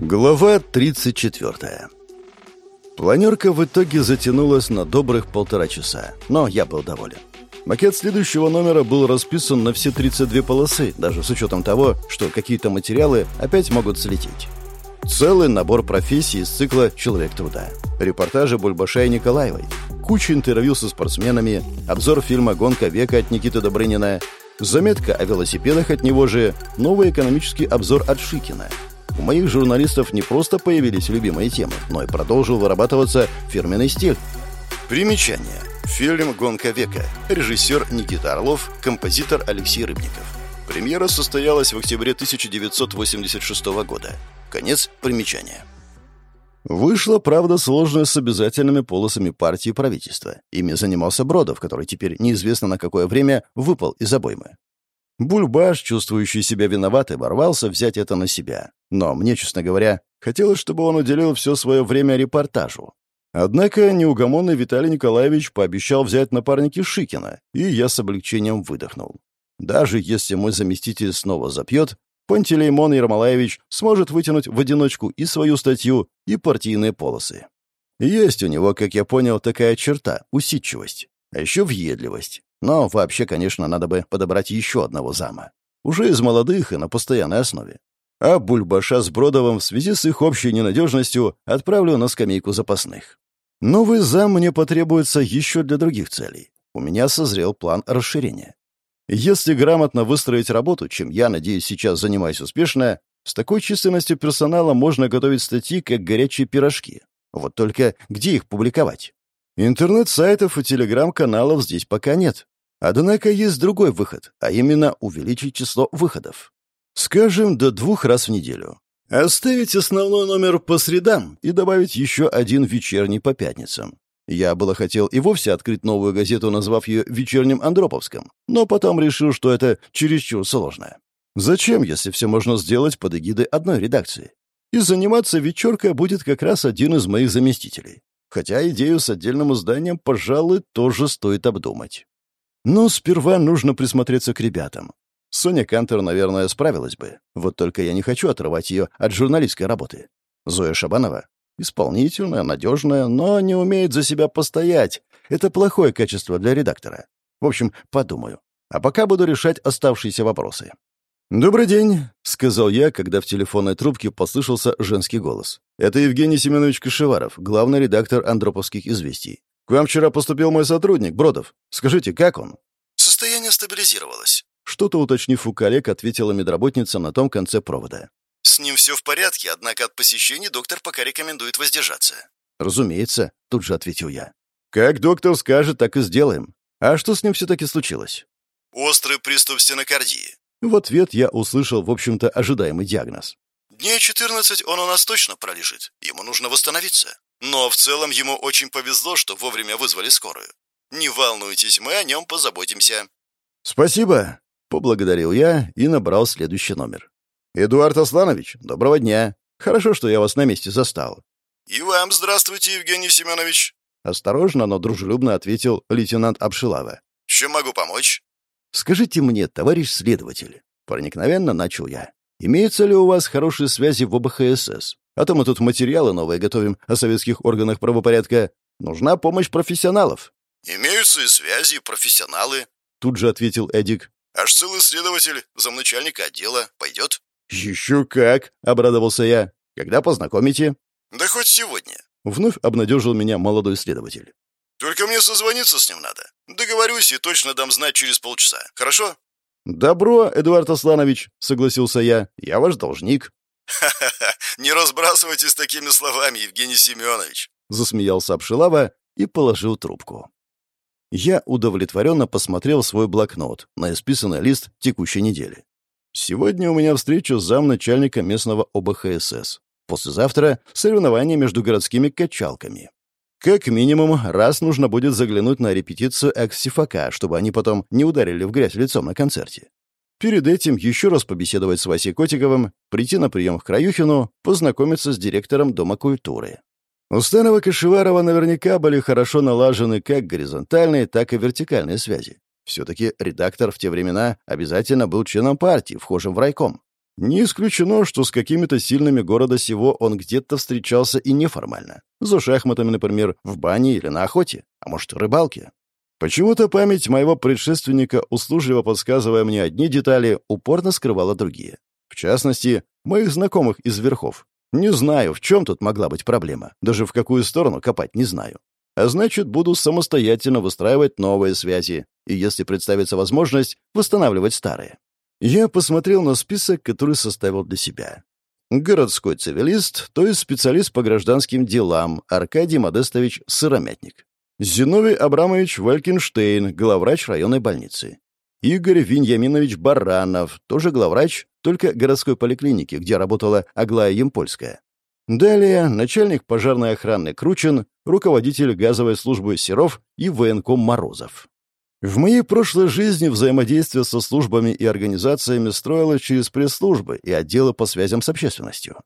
Глава 34. Планерка в итоге затянулась на добрых полтора часа, но я был доволен. Макет следующего номера был расписан на все 32 полосы, даже с учетом того, что какие-то материалы опять могут слететь. Целый набор профессий из цикла «Человек труда». Репортажи Бульбаша и Николаевой, куча интервью со спортсменами, обзор фильма «Гонка века» от Никиты Добрынина, заметка о велосипедах от него же, новый экономический обзор от Шикина – у моих журналистов не просто появились любимые темы, но и продолжил вырабатываться фирменный стиль. Примечание. Фильм «Гонка века». Режиссер Никита Орлов, композитор Алексей Рыбников. Премьера состоялась в октябре 1986 года. Конец примечания. Вышло, правда, сложно с обязательными полосами партии и правительства. Ими занимался Бродов, который теперь неизвестно на какое время выпал из обоймы. Бульбаш, чувствующий себя виноватым, ворвался взять это на себя. Но мне, честно говоря, хотелось, чтобы он уделил все свое время репортажу. Однако неугомонный Виталий Николаевич пообещал взять напарники Шикина, и я с облегчением выдохнул. Даже если мой заместитель снова запьет, Пантелеймон Ермолаевич сможет вытянуть в одиночку и свою статью, и партийные полосы. Есть у него, как я понял, такая черта — усидчивость, а еще въедливость. Но вообще, конечно, надо бы подобрать еще одного зама. Уже из молодых и на постоянной основе. А Бульбаша с Бродовым в связи с их общей ненадежностью отправлю на скамейку запасных. Новый зам мне потребуется еще для других целей. У меня созрел план расширения. Если грамотно выстроить работу, чем я, надеюсь, сейчас занимаюсь успешно, с такой численностью персонала можно готовить статьи, как горячие пирожки. Вот только где их публиковать? Интернет-сайтов и телеграм-каналов здесь пока нет. Однако есть другой выход, а именно увеличить число выходов. Скажем, до двух раз в неделю. Оставить основной номер по средам и добавить еще один вечерний по пятницам. Я было хотел и вовсе открыть новую газету, назвав ее «Вечерним Андроповском», но потом решил, что это чересчур сложно. Зачем, если все можно сделать под эгидой одной редакции? И заниматься вечеркой будет как раз один из моих заместителей. Хотя идею с отдельным изданием, пожалуй, тоже стоит обдумать. Но сперва нужно присмотреться к ребятам. Соня Кантер, наверное, справилась бы. Вот только я не хочу отрывать ее от журналистской работы. Зоя Шабанова исполнительная, надежная, но не умеет за себя постоять. Это плохое качество для редактора. В общем, подумаю. А пока буду решать оставшиеся вопросы. «Добрый день», — сказал я, когда в телефонной трубке послышался женский голос. «Это Евгений Семенович Кашеваров, главный редактор «Андроповских известий». К вам вчера поступил мой сотрудник, Бродов. Скажите, как он?» «Состояние стабилизировалось». Что-то уточнив у коллег, ответила медработница на том конце провода. «С ним все в порядке, однако от посещений доктор пока рекомендует воздержаться». «Разумеется», — тут же ответил я. «Как доктор скажет, так и сделаем. А что с ним все-таки случилось?» «Острый приступ стенокардии. В ответ я услышал, в общем-то, ожидаемый диагноз. «Дней 14 он у нас точно пролежит. Ему нужно восстановиться. Но в целом ему очень повезло, что вовремя вызвали скорую. Не волнуйтесь, мы о нем позаботимся». «Спасибо», — поблагодарил я и набрал следующий номер. «Эдуард Асланович, доброго дня. Хорошо, что я вас на месте застал». «И вам здравствуйте, Евгений Семенович». Осторожно, но дружелюбно ответил лейтенант Обшилава. «Чем могу помочь?» «Скажите мне, товарищ следователь», — проникновенно начал я, «имеются ли у вас хорошие связи в ОБХСС? А то мы тут материалы новые готовим о советских органах правопорядка. Нужна помощь профессионалов». «Имеются и связи, и профессионалы», — тут же ответил Эдик. «Аж целый следователь, замначальника отдела. Пойдет?» «Еще как!» — обрадовался я. «Когда познакомите?» «Да хоть сегодня». Вновь обнадежил меня молодой следователь. Только мне созвониться с ним надо. Договорюсь и точно дам знать через полчаса. Хорошо?» «Добро, Эдуард Асланович», — согласился я. «Я ваш должник». «Ха-ха-ха! Не разбрасывайтесь такими словами, Евгений Семенович!» — засмеялся Обшилава и положил трубку. Я удовлетворенно посмотрел свой блокнот на исписанный лист текущей недели. Сегодня у меня встреча с замначальника местного ОБХСС. Послезавтра — соревнования между городскими качалками. Как минимум, раз нужно будет заглянуть на репетицию экс-сифака, чтобы они потом не ударили в грязь лицом на концерте. Перед этим еще раз побеседовать с Васей Котиковым, прийти на прием к Краюхину, познакомиться с директором Дома культуры. У Станова Кашеварова наверняка были хорошо налажены как горизонтальные, так и вертикальные связи. Все-таки редактор в те времена обязательно был членом партии, вхожим в райком. Не исключено, что с какими-то сильными города сего он где-то встречался и неформально. За шахматами, например, в бане или на охоте, а может, рыбалке. Почему-то память моего предшественника, услужливо подсказывая мне одни детали, упорно скрывала другие. В частности, моих знакомых из верхов. Не знаю, в чем тут могла быть проблема. Даже в какую сторону копать не знаю. А значит, буду самостоятельно выстраивать новые связи. И если представится возможность, восстанавливать старые. Я посмотрел на список, который составил для себя. Городской цивилист, то есть специалист по гражданским делам, Аркадий Модестович Сыромятник. Зиновий Абрамович Валькинштейн, главврач районной больницы. Игорь Виньяминович Баранов, тоже главврач, только городской поликлиники, где работала Аглая Емпольская. Далее начальник пожарной охраны Кручин, руководитель газовой службы Серов и военком Морозов. В моей прошлой жизни взаимодействие со службами и организациями строилось через пресс-службы и отделы по связям с общественностью.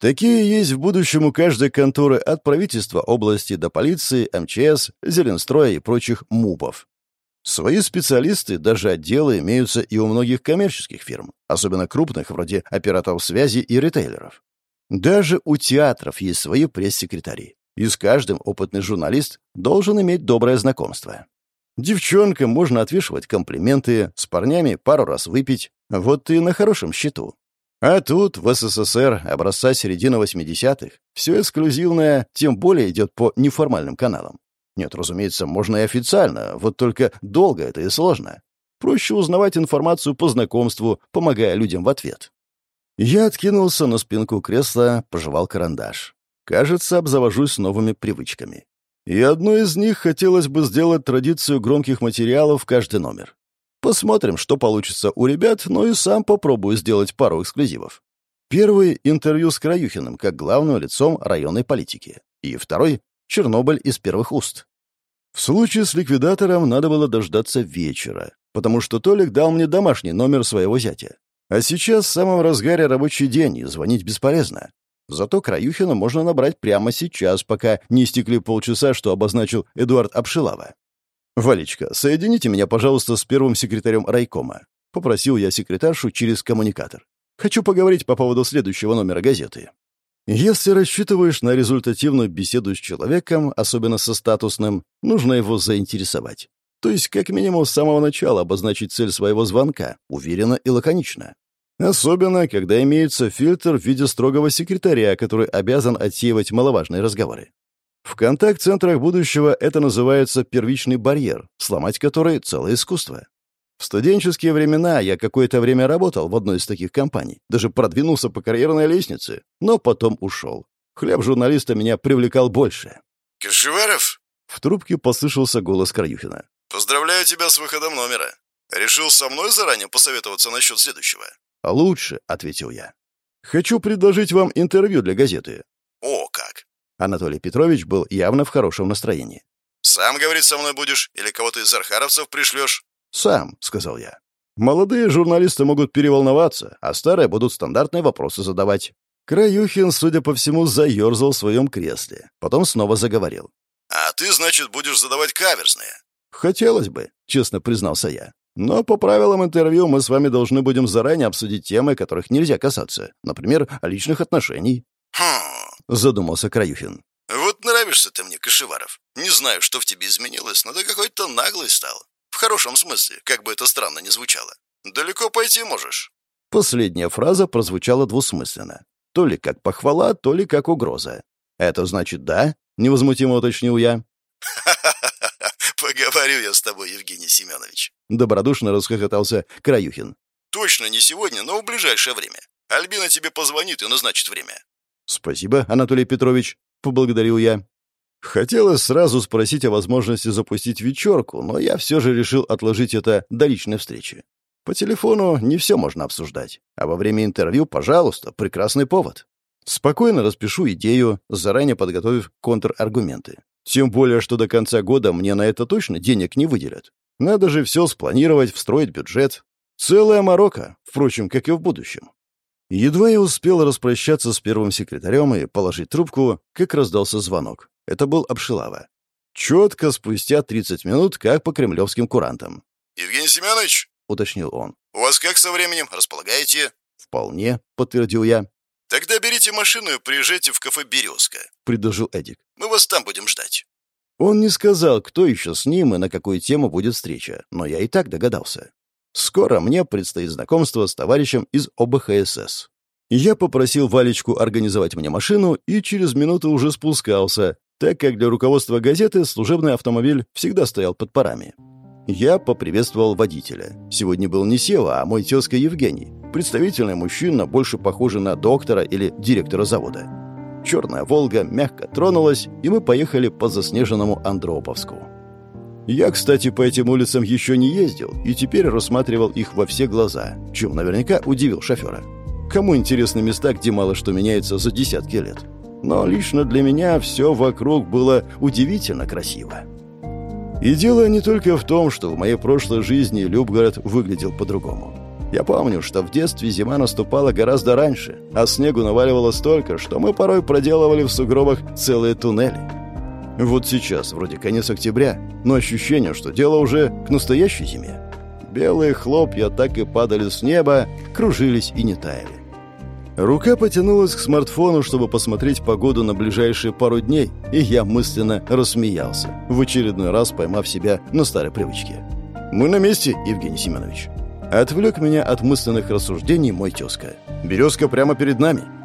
Такие есть в будущем у каждой конторы от правительства области до полиции, МЧС, Зеленстроя и прочих МУПов. Свои специалисты, даже отделы, имеются и у многих коммерческих фирм, особенно крупных, вроде операторов связи и ритейлеров. Даже у театров есть свои пресс-секретари, и с каждым опытный журналист должен иметь доброе знакомство. Девчонкам можно отвешивать комплименты, с парнями пару раз выпить. Вот ты на хорошем счету. А тут, в СССР, образца середины 80-х, все эксклюзивное, тем более идет по неформальным каналам. Нет, разумеется, можно и официально, вот только долго это и сложно. Проще узнавать информацию по знакомству, помогая людям в ответ. Я откинулся на спинку кресла, пожевал карандаш. Кажется, обзавожусь новыми привычками. И одной из них хотелось бы сделать традицию громких материалов в каждый номер. Посмотрим, что получится у ребят, но и сам попробую сделать пару эксклюзивов. Первый — интервью с Краюхиным, как главным лицом районной политики. И второй — Чернобыль из первых уст. В случае с ликвидатором надо было дождаться вечера, потому что Толик дал мне домашний номер своего зятя. А сейчас в самом разгаре рабочий день, и звонить бесполезно. Зато Краюхина можно набрать прямо сейчас, пока не истекли полчаса, что обозначил Эдуард Обшилава. «Валечка, соедините меня, пожалуйста, с первым секретарем райкома», — попросил я секретаршу через коммуникатор. «Хочу поговорить по поводу следующего номера газеты». Если рассчитываешь на результативную беседу с человеком, особенно со статусным, нужно его заинтересовать. То есть, как минимум, с самого начала обозначить цель своего звонка, уверенно и лаконично. Особенно, когда имеется фильтр в виде строгого секретаря, который обязан отсеивать маловажные разговоры. В контакт-центрах будущего это называется первичный барьер, сломать который — целое искусство. В студенческие времена я какое-то время работал в одной из таких компаний, даже продвинулся по карьерной лестнице, но потом ушел. Хлеб журналиста меня привлекал больше. «Кашеваров?» В трубке послышался голос Краюхина. «Поздравляю тебя с выходом номера. Решил со мной заранее посоветоваться насчет следующего?» «А «Лучше», — ответил я. «Хочу предложить вам интервью для газеты». «О, как!» Анатолий Петрович был явно в хорошем настроении. «Сам, говорить со мной будешь? Или кого-то из архаровцев пришлешь?» «Сам», — сказал я. «Молодые журналисты могут переволноваться, а старые будут стандартные вопросы задавать». Краюхин, судя по всему, заерзал в своем кресле. Потом снова заговорил. «А ты, значит, будешь задавать каверзные?» «Хотелось бы», — честно признался я. Но по правилам интервью мы с вами должны будем заранее обсудить темы, которых нельзя касаться. Например, личных отношений. «Хм...» — задумался Краюхин. «Вот нравишься ты мне, Кашеваров. Не знаю, что в тебе изменилось, но ты какой-то наглый стал. В хорошем смысле, как бы это странно ни звучало. Далеко пойти можешь». Последняя фраза прозвучала двусмысленно. То ли как похвала, то ли как угроза. «Это значит да?» — невозмутимо уточнил я. Поговорю я с тобой, Евгений Семенович. Добродушно расхохотался Краюхин. Точно не сегодня, но в ближайшее время. Альбина тебе позвонит и назначит время. Спасибо, Анатолий Петрович, поблагодарил я. Хотелось сразу спросить о возможности запустить вечерку, но я все же решил отложить это до личной встречи. По телефону не все можно обсуждать, а во время интервью, пожалуйста, прекрасный повод. Спокойно распишу идею, заранее подготовив контраргументы. Тем более, что до конца года мне на это точно денег не выделят. Надо же все спланировать, встроить бюджет. Целая морока, впрочем, как и в будущем. Едва я успел распрощаться с первым секретарем и положить трубку, как раздался звонок. Это был Обшилава. Четко спустя 30 минут, как по кремлевским курантам. «Евгений Семенович?» — уточнил он. «У вас как со временем? Располагаете?» «Вполне», — подтвердил я. «Тогда берите машину и приезжайте в кафе «Березка», — предложил Эдик. «Мы вас там будем ждать». Он не сказал, кто еще с ним и на какую тему будет встреча, но я и так догадался. Скоро мне предстоит знакомство с товарищем из ОБХСС. Я попросил Валечку организовать мне машину и через минуту уже спускался, так как для руководства газеты служебный автомобиль всегда стоял под парами. Я поприветствовал водителя. Сегодня был не Сева, а мой тезка Евгений. Представительный мужчина, больше похожий на доктора или директора завода. Черная «Волга» мягко тронулась, и мы поехали по заснеженному Андроповску. Я, кстати, по этим улицам еще не ездил, и теперь рассматривал их во все глаза, чем наверняка удивил шофера. Кому интересны места, где мало что меняется за десятки лет? Но лично для меня все вокруг было удивительно красиво. И дело не только в том, что в моей прошлой жизни Любгород выглядел по-другому. Я помню, что в детстве зима наступала гораздо раньше, а снегу наваливало столько, что мы порой проделывали в сугробах целые туннели. Вот сейчас, вроде конец октября, но ощущение, что дело уже к настоящей зиме. Белые хлопья так и падали с неба, кружились и не таяли. Рука потянулась к смартфону, чтобы посмотреть погоду на ближайшие пару дней, и я мысленно рассмеялся, в очередной раз поймав себя на старой привычке. «Мы на месте, Евгений Семенович». Отвлек меня от мысленных рассуждений мой тезка. «Березка прямо перед нами».